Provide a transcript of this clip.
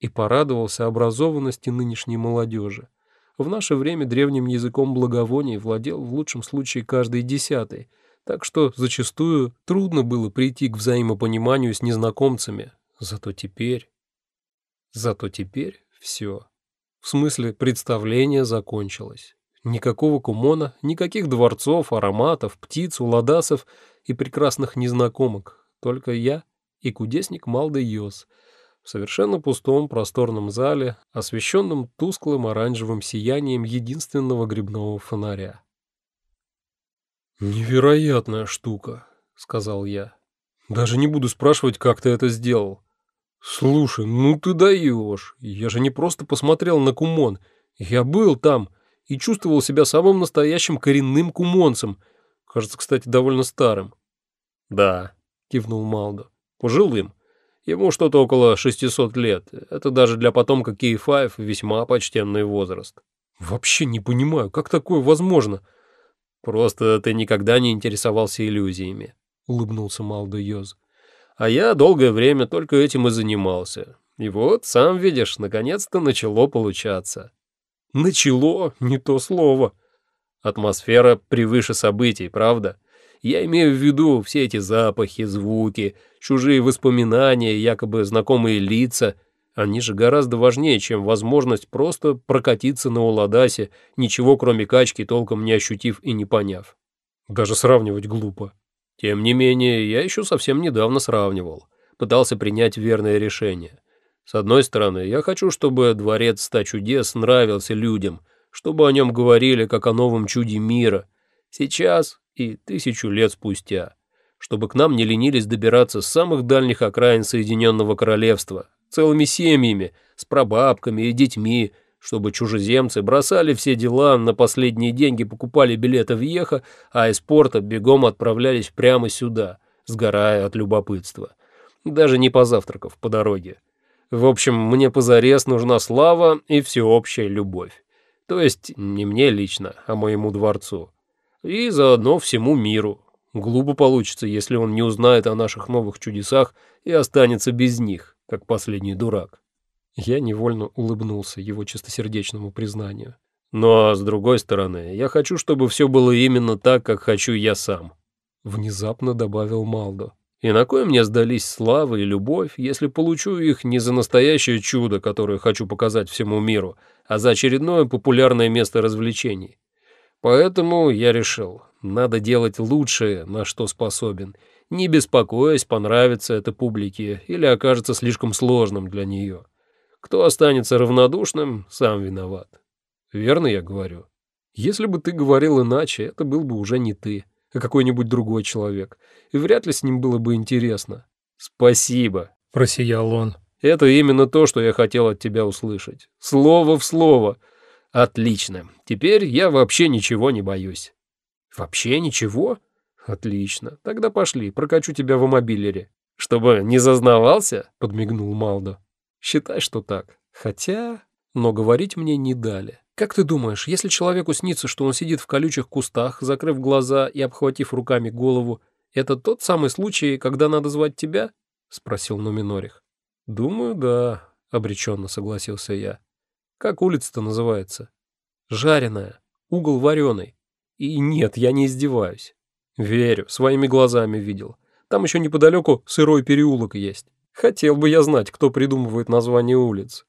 и порадовался образованности нынешней молодежи. В наше время древним языком благовоний владел в лучшем случае каждый десятый, так что зачастую трудно было прийти к взаимопониманию с незнакомцами. Зато теперь... Зато теперь все. В смысле, представление закончилось. Никакого кумона, никаких дворцов, ароматов, птиц, уладасов и прекрасных незнакомок. Только я и кудесник Малда Йос — в совершенно пустом просторном зале, освещенном тусклым оранжевым сиянием единственного грибного фонаря. «Невероятная штука», — сказал я. «Даже не буду спрашивать, как ты это сделал. Слушай, ну ты даешь. Я же не просто посмотрел на кумон. Я был там и чувствовал себя самым настоящим коренным кумонцем. Кажется, кстати, довольно старым». «Да», — кивнул Малдо, — «пожилым. Ему что-то около 600 лет. Это даже для потомка Кей-5 весьма почтенный возраст. Вообще не понимаю, как такое возможно? Просто ты никогда не интересовался иллюзиями, улыбнулся Малдо Йоз. А я долгое время только этим и занимался. И вот, сам видишь, наконец-то начало получаться. Начало — не то слово. Атмосфера превыше событий, правда? Я имею в виду все эти запахи, звуки, чужие воспоминания, якобы знакомые лица. Они же гораздо важнее, чем возможность просто прокатиться на Уладасе, ничего кроме качки толком не ощутив и не поняв. Даже сравнивать глупо. Тем не менее, я еще совсем недавно сравнивал. Пытался принять верное решение. С одной стороны, я хочу, чтобы дворец ста чудес нравился людям, чтобы о нем говорили как о новом чуде мира. Сейчас и тысячу лет спустя, чтобы к нам не ленились добираться с самых дальних окраин Соединенного Королевства, целыми семьями, с прабабками и детьми, чтобы чужеземцы бросали все дела, на последние деньги покупали билеты в Ехо, а из порта бегом отправлялись прямо сюда, сгорая от любопытства. Даже не позавтракав по дороге. В общем, мне позарез нужна слава и всеобщая любовь. То есть не мне лично, а моему дворцу и заодно всему миру. Глупо получится, если он не узнает о наших новых чудесах и останется без них, как последний дурак. Я невольно улыбнулся его чистосердечному признанию. Но, с другой стороны, я хочу, чтобы все было именно так, как хочу я сам. Внезапно добавил Малдо. И на кой мне сдались слава и любовь, если получу их не за настоящее чудо, которое хочу показать всему миру, а за очередное популярное место развлечений? Поэтому я решил, надо делать лучшее, на что способен, не беспокоясь, понравится это публике или окажется слишком сложным для нее. Кто останется равнодушным, сам виноват. Верно я говорю? Если бы ты говорил иначе, это был бы уже не ты, а какой-нибудь другой человек, и вряд ли с ним было бы интересно. «Спасибо», — просиял он. «Это именно то, что я хотел от тебя услышать. Слово в слово. Отлично. Теперь я вообще ничего не боюсь. Вообще ничего? Отлично. Тогда пошли, прокачу тебя в мобилере. Чтобы не зазнавался? Подмигнул Малдо. Считай, что так. Хотя... Но говорить мне не дали. Как ты думаешь, если человеку снится, что он сидит в колючих кустах, закрыв глаза и обхватив руками голову, это тот самый случай, когда надо звать тебя? Спросил Нуминорих. Думаю, да, обреченно согласился я. Как улица-то называется? Жареная. Угол вареный. И нет, я не издеваюсь. Верю, своими глазами видел. Там еще неподалеку сырой переулок есть. Хотел бы я знать, кто придумывает название улиц.